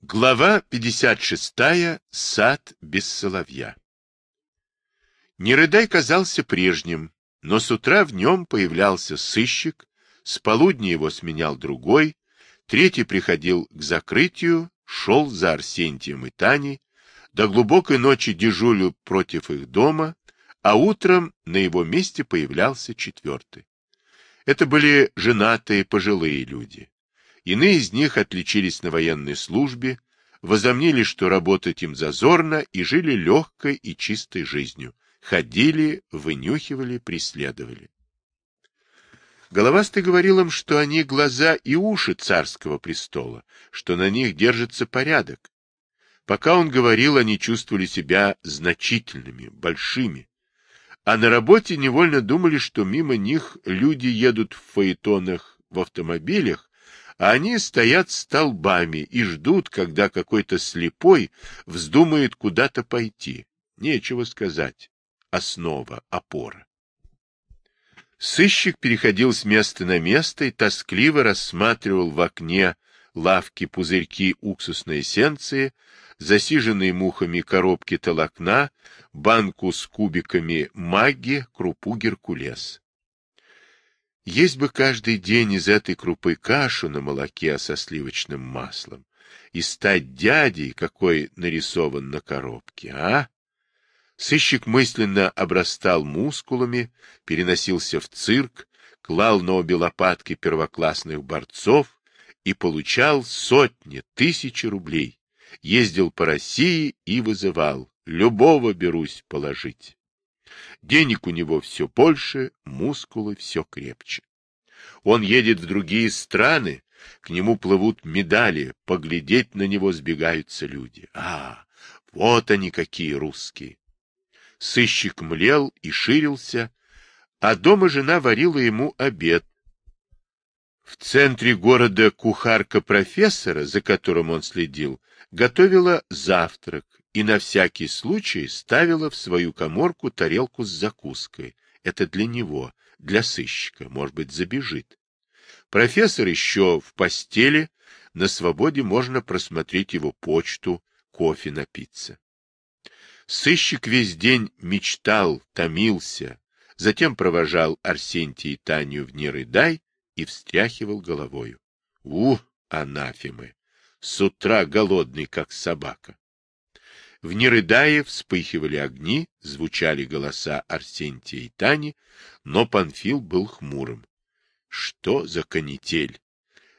Глава 56. Сад без соловья. Нерыдай казался прежним, но с утра в нем появлялся сыщик, с полудня его сменял другой, третий приходил к закрытию, шел за Арсентием и Таней, до глубокой ночи дежурил против их дома, а утром на его месте появлялся четвертый. Это были женатые пожилые люди. Иные из них отличились на военной службе, возомнили, что работать им зазорно, и жили легкой и чистой жизнью. Ходили, вынюхивали, преследовали. Головастый говорил им, что они глаза и уши царского престола, что на них держится порядок. Пока он говорил, они чувствовали себя значительными, большими. А на работе невольно думали, что мимо них люди едут в фаэтонах, в автомобилях, они стоят столбами и ждут, когда какой-то слепой вздумает куда-то пойти. Нечего сказать. Основа, опора. Сыщик переходил с места на место и тоскливо рассматривал в окне лавки пузырьки уксусной эссенции, засиженные мухами коробки толокна, банку с кубиками маги, крупу геркулес. Есть бы каждый день из этой крупы кашу на молоке со сливочным маслом и стать дядей, какой нарисован на коробке, а? Сыщик мысленно обрастал мускулами, переносился в цирк, клал на обе лопатки первоклассных борцов и получал сотни, тысячи рублей. Ездил по России и вызывал. Любого берусь положить. Денег у него все больше, мускулы все крепче. Он едет в другие страны, к нему плывут медали, поглядеть на него сбегаются люди. А, вот они какие русские! Сыщик млел и ширился, а дома жена варила ему обед. В центре города кухарка профессора, за которым он следил, готовила завтрак, и на всякий случай ставила в свою коморку тарелку с закуской. Это для него, для сыщика, может быть, забежит. Профессор еще в постели, на свободе можно просмотреть его почту, кофе напиться. Сыщик весь день мечтал, томился, затем провожал Арсентий и Таню в Нерыдай и встряхивал головою. Ух, анафемы! С утра голодный, как собака. В Нерыдае вспыхивали огни, звучали голоса Арсентия и Тани, но Панфил был хмурым. Что за канитель?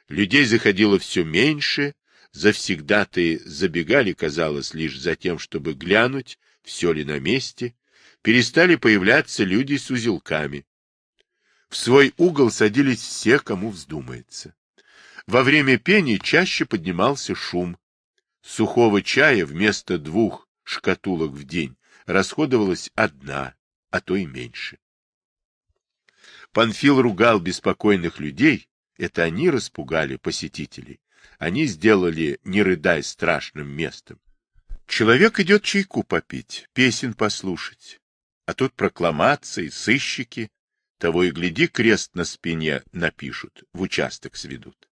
Людей заходило все меньше, завсегдаты забегали, казалось, лишь за тем, чтобы глянуть, все ли на месте, перестали появляться люди с узелками. В свой угол садились все, кому вздумается. Во время пения чаще поднимался шум, Сухого чая вместо двух шкатулок в день расходовалась одна, а то и меньше. Панфил ругал беспокойных людей, это они распугали посетителей. Они сделали не рыдай страшным местом. Человек идет чайку попить, песен послушать. А тут прокламации, сыщики. Того и гляди, крест на спине напишут, в участок сведут.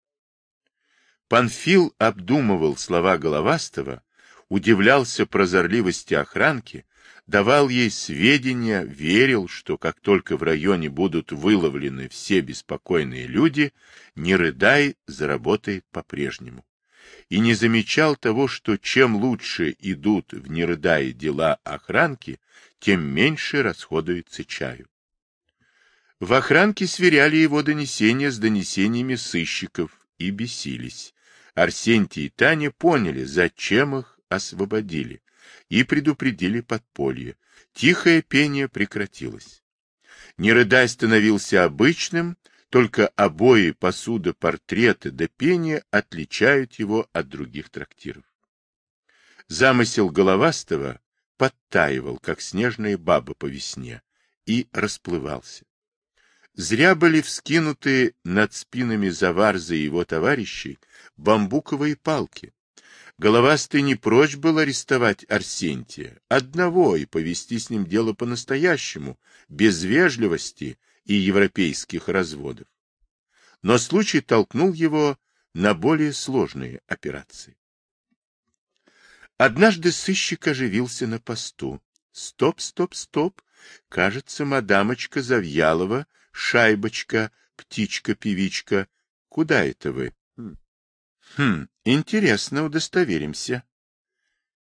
Панфил обдумывал слова Головастого, удивлялся прозорливости охранки, давал ей сведения, верил, что как только в районе будут выловлены все беспокойные люди, не рыдай, заработает по-прежнему. И не замечал того, что чем лучше идут в нерыдае дела охранки, тем меньше расходуется чаю. В охранке сверяли его донесения с донесениями сыщиков и бесились. Арсентий и Таня поняли, зачем их освободили, и предупредили подполье. Тихое пение прекратилось. Нерыдай становился обычным, только обои, посуда, портреты да пение отличают его от других трактиров. Замысел головастого подтаивал, как снежная баба по весне, и расплывался. Зря были вскинуты над спинами Заварза и его товарищей бамбуковые палки. Головастый не прочь был арестовать Арсентия, одного, и повести с ним дело по-настоящему, без вежливости и европейских разводов. Но случай толкнул его на более сложные операции. Однажды сыщик оживился на посту. Стоп, стоп, стоп. Кажется, мадамочка Завьялова, шайбочка, птичка-певичка. Куда это вы? Хм, интересно, удостоверимся.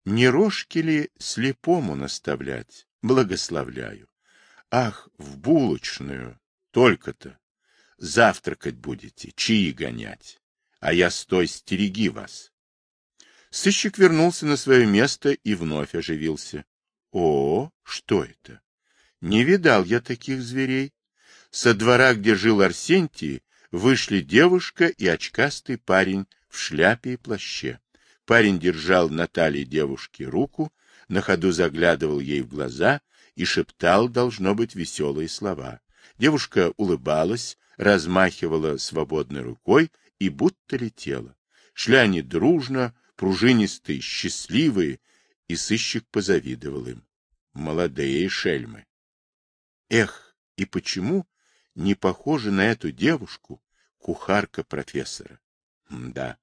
Не рожки ли слепому наставлять? Благословляю. Ах, в булочную. Только-то. Завтракать будете, чаи гонять. А я стой, стереги вас. Сыщик вернулся на свое место и вновь оживился. О, что это? Не видал я таких зверей. Со двора, где жил Арсентий, вышли девушка и очкастый парень в шляпе и плаще. Парень держал на талии девушки руку, на ходу заглядывал ей в глаза и шептал, должно быть, веселые слова. Девушка улыбалась, размахивала свободной рукой и будто летела. Шли они дружно, пружинистые, счастливые, и сыщик позавидовал им. Молодые шельмы. Эх, и почему не похожа на эту девушку, кухарка профессора? да.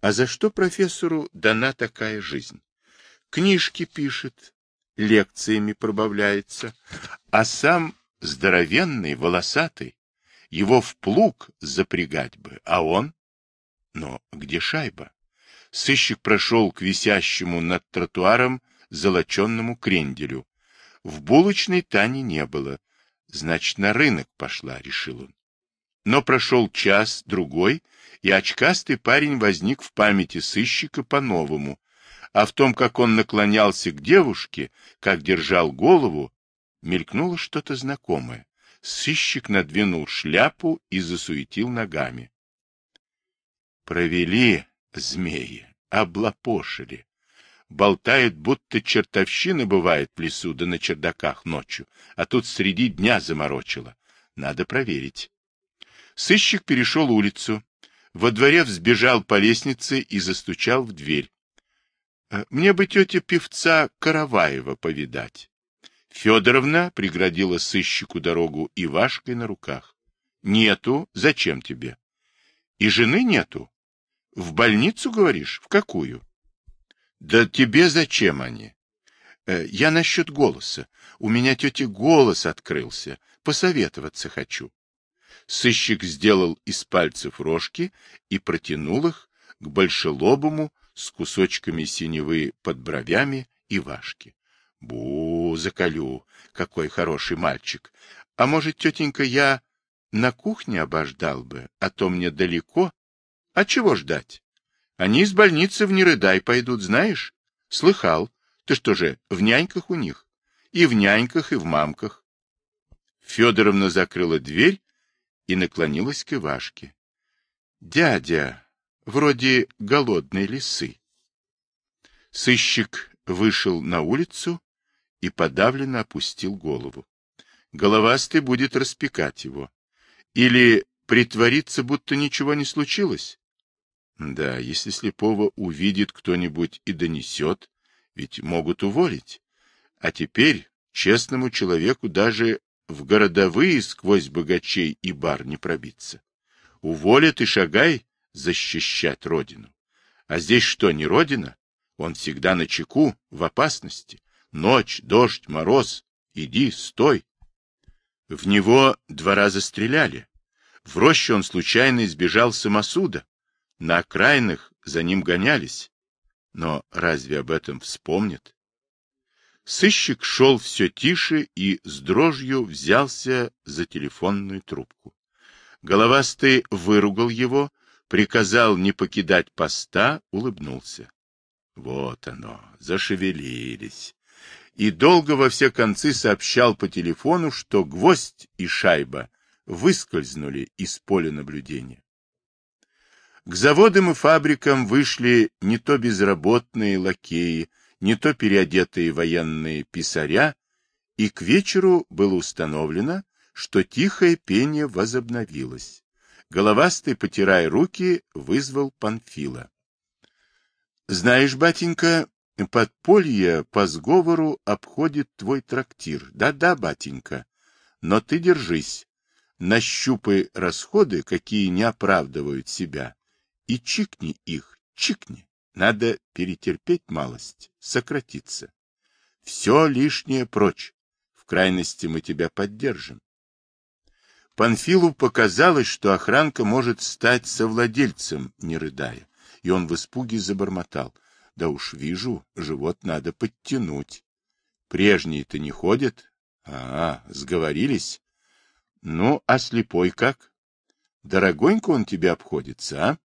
А за что профессору дана такая жизнь? Книжки пишет, лекциями пробавляется, а сам здоровенный, волосатый, его в плуг запрягать бы, а он? Но где шайба? Сыщик прошел к висящему над тротуаром золоченному кренделю. В булочной Тани не было. Значит, на рынок пошла, решил он. Но прошел час, другой, и очкастый парень возник в памяти сыщика по-новому, а в том, как он наклонялся к девушке, как держал голову, мелькнуло что-то знакомое. Сыщик надвинул шляпу и засуетил ногами. Провели змеи, облапошили. Болтают, будто чертовщина бывает в лесу да на чердаках ночью, а тут среди дня заморочило. Надо проверить. Сыщик перешел улицу, во дворе взбежал по лестнице и застучал в дверь. «Э, — Мне бы тетя певца Караваева повидать. Федоровна преградила сыщику дорогу Ивашкой на руках. — Нету. Зачем тебе? — И жены нету. — В больницу, говоришь? В какую? — Да тебе зачем они? Э, — Я насчет голоса. У меня тетя голос открылся. Посоветоваться хочу. Сыщик сделал из пальцев рожки и протянул их к большелобому с кусочками синевы под бровями и важки. Бу, заколю, какой хороший мальчик. А может, тетенька, я на кухне обождал бы, а то мне далеко. А чего ждать? Они из больницы в Нерыдай пойдут, знаешь? Слыхал. Ты что же, в няньках у них? И в няньках, и в мамках. Федоровна закрыла дверь и наклонилась к Ивашке. — Дядя, вроде голодной лисы. Сыщик вышел на улицу и подавленно опустил голову. Головастый будет распекать его. Или притвориться, будто ничего не случилось? Да, если слепого увидит кто-нибудь и донесет, ведь могут уволить. А теперь честному человеку даже в городовые сквозь богачей и бар не пробиться. Уволят и шагай защищать родину. А здесь что, не родина? Он всегда на чеку, в опасности. Ночь, дождь, мороз. Иди, стой. В него два раза стреляли. В роще он случайно избежал самосуда. На окраинах за ним гонялись. Но разве об этом вспомнят? Сыщик шел все тише и с дрожью взялся за телефонную трубку. Головастый выругал его, приказал не покидать поста, улыбнулся. Вот оно, зашевелились. И долго во все концы сообщал по телефону, что гвоздь и шайба выскользнули из поля наблюдения. К заводам и фабрикам вышли не то безработные лакеи, не то переодетые военные писаря, и к вечеру было установлено, что тихое пение возобновилось. Головастый, потирая руки, вызвал Панфила. — Знаешь, батенька, подполье по сговору обходит твой трактир. Да-да, батенька, но ты держись. Нащупай расходы, какие не оправдывают себя, и чикни их, чикни. Надо перетерпеть малость, сократиться. Все лишнее прочь. В крайности мы тебя поддержим. Панфилу показалось, что охранка может стать совладельцем, не рыдая, и он в испуге забормотал. Да уж вижу, живот надо подтянуть. Прежние-то не ходят. А, сговорились. Ну, а слепой как? Дорогонько он тебе обходится, а?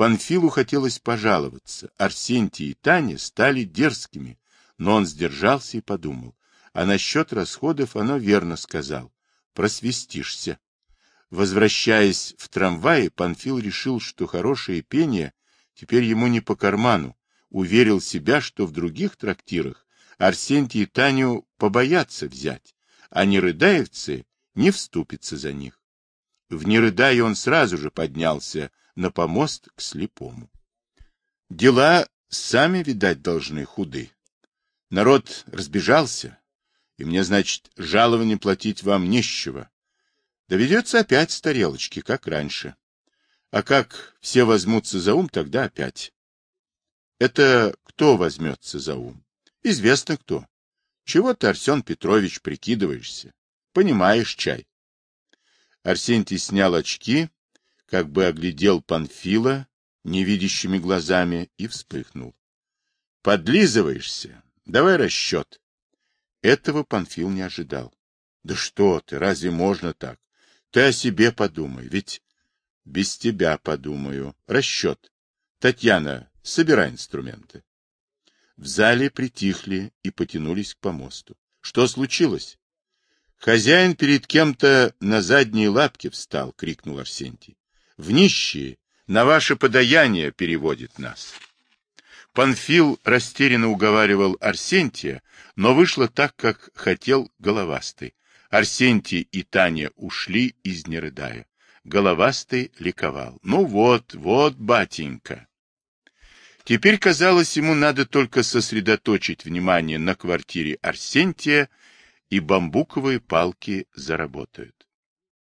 Панфилу хотелось пожаловаться. Арсентий и Таня стали дерзкими, но он сдержался и подумал. А насчет расходов оно верно сказал. Просвистишься. Возвращаясь в трамвае, Панфил решил, что хорошее пение теперь ему не по карману. Уверил себя, что в других трактирах Арсентий и Таню побоятся взять, а нерыдаевцы не вступятся за них. В Нерыдае он сразу же поднялся на помост к слепому. Дела сами, видать, должны худы. Народ разбежался, и мне, значит, жалование платить вам нищего. Доведется опять с тарелочки, как раньше. А как все возьмутся за ум, тогда опять. Это кто возьмется за ум? Известно кто. Чего ты, Арсен Петрович, прикидываешься? Понимаешь чай. Арсентий снял очки, как бы оглядел Панфила невидящими глазами и вспыхнул. — Подлизываешься? Давай расчет. Этого Панфил не ожидал. — Да что ты, разве можно так? Ты о себе подумай, ведь... — Без тебя подумаю. Расчет. Татьяна, собирай инструменты. В зале притихли и потянулись к помосту. Что случилось? Хозяин перед кем-то на задние лапки встал, крикнул Арсентий в нищие, на ваше подаяние переводит нас. Панфил растерянно уговаривал Арсентия, но вышло так, как хотел Головастый. Арсентий и Таня ушли из Нерыдая. Головастый ликовал. Ну вот, вот, батенька. Теперь, казалось, ему надо только сосредоточить внимание на квартире Арсентия, и бамбуковые палки заработают.